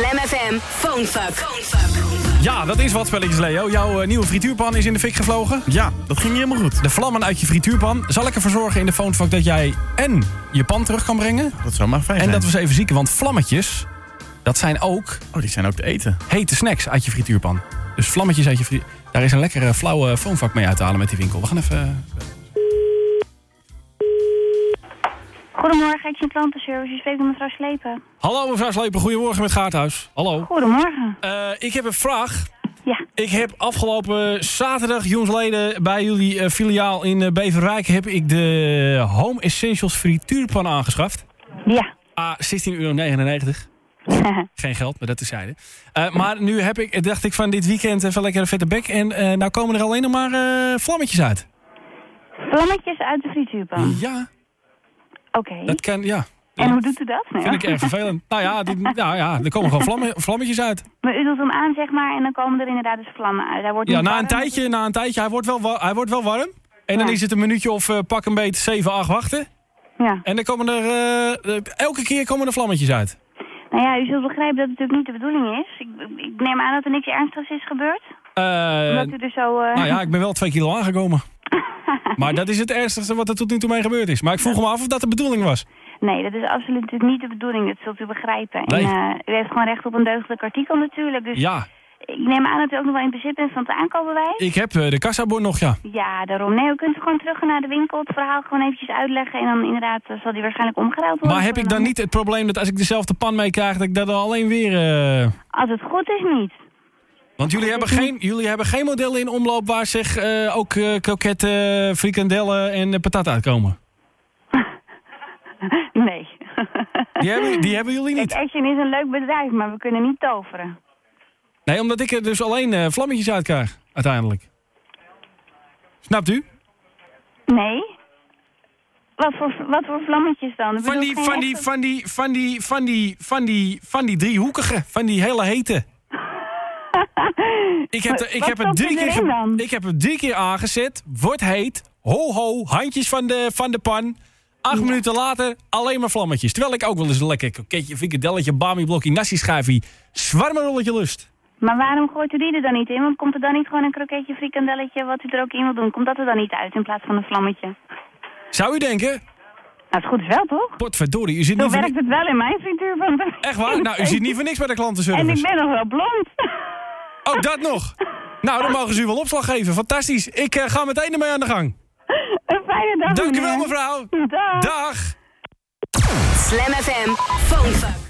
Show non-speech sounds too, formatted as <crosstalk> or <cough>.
Slam FM Phonefuck. Ja, dat is wat spelletjes, Leo. Jouw eh, nieuwe frituurpan is in de fik gevlogen. Ja, dat ging niet helemaal goed. De vlammen uit je frituurpan. Zal ik ervoor zorgen in de Phonefuck dat jij en je pan terug kan brengen? Dat zou maar fijn En zijn. dat we eens even zieken, want vlammetjes, dat zijn ook Oh, die zijn ook te eten. hete snacks uit je frituurpan. Dus vlammetjes uit je frituurpan. Daar is een lekkere flauwe Phonefuck mee uit te halen met die winkel. We gaan even... Goedemorgen, Action Klantenservice. Je spreekt met mevrouw Slepen. Hallo mevrouw Slepen, goedemorgen met Gaarthuis. Hallo. Goedemorgen. Eh, ik heb een vraag. Ja, Ik heb afgelopen zaterdag, jongsleden, bij jullie eh, filiaal in eh, Beverwijk... heb ik de Home Essentials frituurpan aangeschaft. ja. Ah, 16,99 euro. <laughs> Geen geld, maar dat tezijde. Eh maar nu heb ik, dacht ik van dit weekend even lekker een vette bek. En eh nou komen er alleen nog maar vlammetjes uit. Vlammetjes uit de frituurpan. Ja, Oké. dat kan, ja. En hoe doet u dat? Nou, Vind ik erg vervelend. Nou ja, <laughs> nou ja, er komen gewoon vlammen, vlammetjes uit. Maar u doet hem aan, zeg maar, en dan komen er inderdaad dus vlammen uit. Hij wordt Ja, na een tijdje, na een tijdje, hij wordt wel, hij wordt wel warm. En dan is het een minuutje of eh, pak een beet 7, 8 wachten. Ja. En dan komen er, eh, eh, elke keer komen er vlammetjes uit. Nou ja, u zult begrijpen dat het natuurlijk niet de bedoeling is. Ik, ik neem aan dat er niks ernstigs is gebeurd. Eh, Omdat u er zo... nou ja, ik ben wel 2 kilo aangekomen. Maar dat is het ergste wat er tot nu toe mee gebeurd is. Maar ik vroeg me af of dat de bedoeling was. Nee, dat is absoluut natuurlijk niet de bedoeling. Dat zult u begrijpen. Nee. En, eh, u heeft gewoon recht op een deugdelijk artikel natuurlijk. Dus Ja, ik neem aan dat u ook nog wel in bezit bent van het aankoopbewijs. ik heb eh, de kassabon nog, ja. Ja, daarom. Nee, u kunt gewoon terug naar de winkel, het verhaal gewoon eventjes uitleggen. En dan inderdaad eh, zal die waarschijnlijk omgeruild worden. Maar heb ik dan niet het probleem dat als ik dezelfde pan meekrijg, dat ik dat dan alleen weer... Als het goed is, niet. Want jullie hebben, geen, jullie hebben geen modellen in omloop waar zich eh, ook kroketten, frikandellen en eh, patat uitkomen. <laughs> nee. Die hebben, die hebben jullie niet. <laughs> Action is een leuk bedrijf, maar we kunnen niet toveren. Nee, omdat ik er dus alleen vlammetjes uit krijg, uiteindelijk. Snapt u? Nee? Wat voor, wat voor vlammetjes dan? Van die, van die, van die, van die, van die, van die driehoekige, van die hele hete. <laughs> Ik heb, er- ik heb, het drie keer, ge- ik heb het drie keer aangezet, wordt heet, ho ho, handjes van de, van de pan. Acht minuten later alleen maar vlammetjes. Terwijl ik ook wel eens een lekker kroketje, frikadelletje, bami blokje, nasi schijfie, zwarmerolletje lust. Maar waarom gooit u die er dan niet in? Want komt er dan niet gewoon een kroketje, frikandelletje, wat u er ook in wil doen? Komt dat er dan niet uit in plaats van een vlammetje? Zou u denken, Nou, het goed is wel, toch? potverdorie, u zit Zo niet werkt het wel in mijn frituurpan. Echt waar? Nou, u <laughs> zit niet voor niks bij de En ik klantenservice. ben nog wel blond. Ook dat nog. Nou, dan mogen ze u wel opslag geven. Fantastisch. Ik eh, ga meteen ermee aan de gang. Een fijne dag, Dank u wel, mevrouw. Dag. Dag. Slam FM Phonefuck.